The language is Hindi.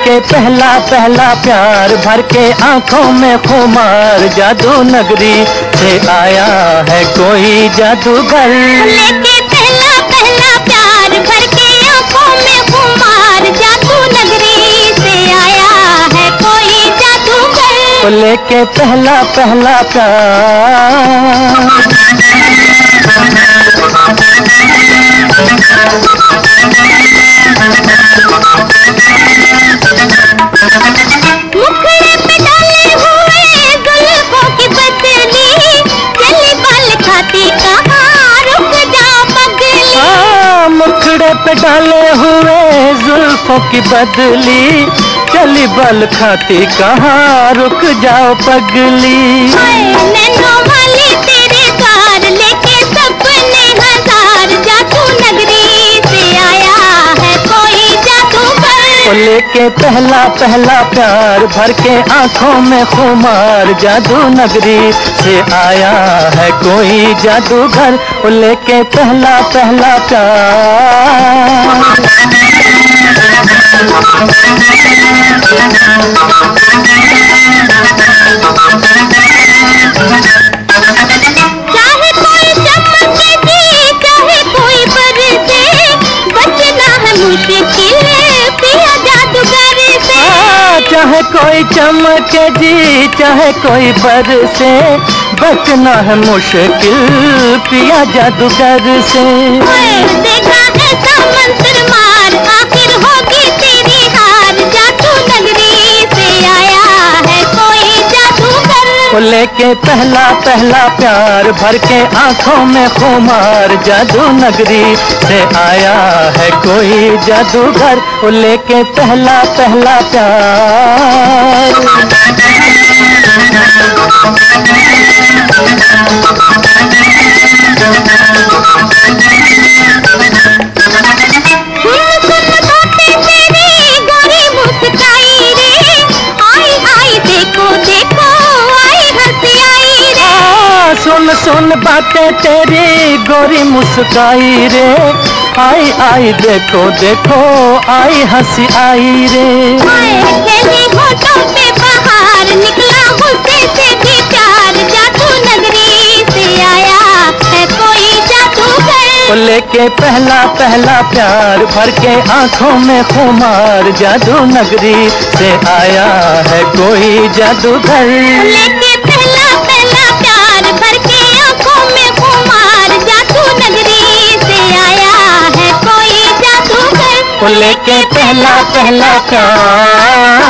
लेके पहला पहला प्यार भर के आँखों में खुमार जादू नगरी से आया है कोई जादूगर। लेके पहला पहला प्यार भर के आँखों में खुमार जादू नगरी से आया है कोई जादूगर। लेके पहला पहला मुखड़े डाले हुए जुल्फों की बदली चली बल खाती कहाँ रुक जाओ पगली। लेके पहला पहला प्यार भर के आँखों में खुमार जादू नगरी से आया है कोई जादूगर। लेके पहला पहला प्यार। चाहे कोई चमके जी चाहे कोई बरसे बचना है मुश्किल पिया जादूगर से। देखा ऐसा मंत्र मार आखिर होगी तेरी हार। जादू नगरी से आया है कोई जादूगर। लेके पहला पहला प्यार भर के आँखों में खुमार। जादू नगरी से आया है कोई जादूगर वो लेके पहला पहला प्यार। सुन बातें तेरी गोरी मुस्काई रे। आई आई देखो देखो आई हँसी आई रे। ओए, खेली होठों पे बाहर निकला गुस्से से भी प्यार। जादू नगरी से आया कोई जादूगर। लेके पहला पहला प्यार भर के आँखों में खुमार। जादू नगरी से आया है कोई जादूगर। लेके वो लेके पहला पहला प्यार